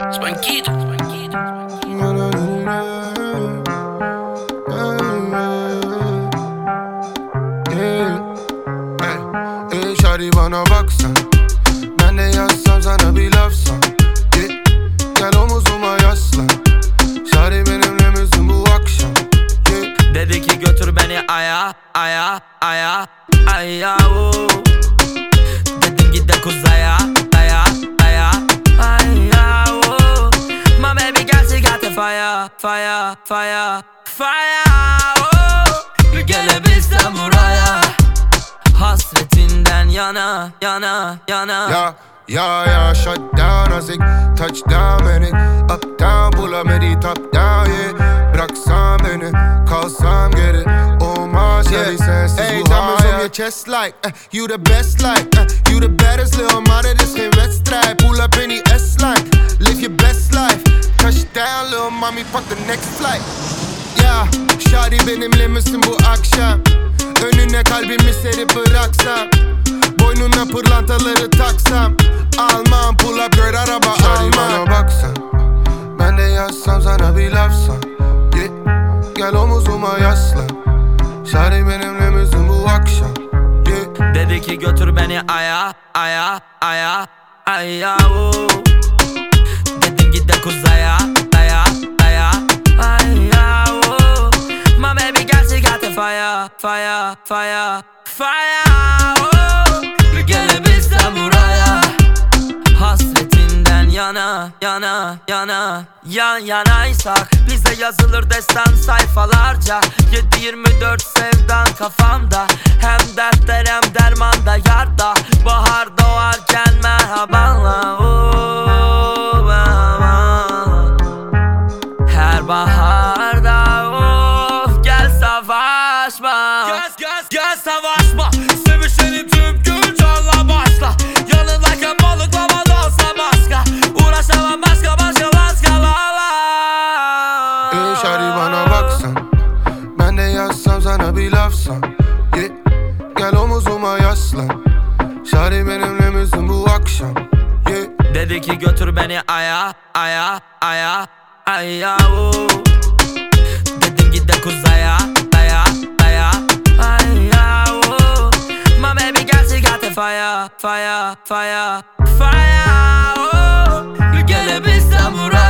Ey şari bana baksan Ben de yazsam sana bir lafsan yeah. Gel omuzuma yaslan Şari benimle misin bu akşam yeah. Dedi ki götür beni aya aya aya aya oo. Dedim git de kuzaya fire fire fire fire oo. Gelebilsem buraya. Hasretinden yana yana yana. Ya ya ya shut down azik Touchdown beni Up down bulamedi top down yeah. Bıraksan beni kalsam geri Olmaz yeah. sensiz Hey, bu diamonds on hayat your chest like uh, You the best like uh, You the baddest little mama This geen wedstrijd Pull up in die S-line Live your best life. Touchdown mommy Fuck the next flight Ya Shadi benimle misin bu akşam Önüne kalbimi serip bıraksam Boynuna pırlantaları taksam Almam pull up girl araba Şari almam bana baksan Ben de yazsam sana bir lafsan yeah. Gel omuzuma yaslan Şari benimle misin bu akşam yeah. Dedi ki götür beni aya aya aya aya de kuzaya aya aya fire fire fire oo. Gelebilsem buraya Hasretinden yana yana yana Yan yanaysak bize yazılır destan sayfalarca 7-24 sevdan kafamda Hem dertler hem dermanda yarda Bahar doğarken merhabanla merhaba. Her baharda lafsan yeah. Gel omuzuma yaslan Şari benimle misin bu akşam yeah. Dedi ki götür beni aya aya aya aya oo. Dedim git de kuzaya aya aya aya oo. My baby girl she got the fire fire fire fire buraya Hasretinden yana yana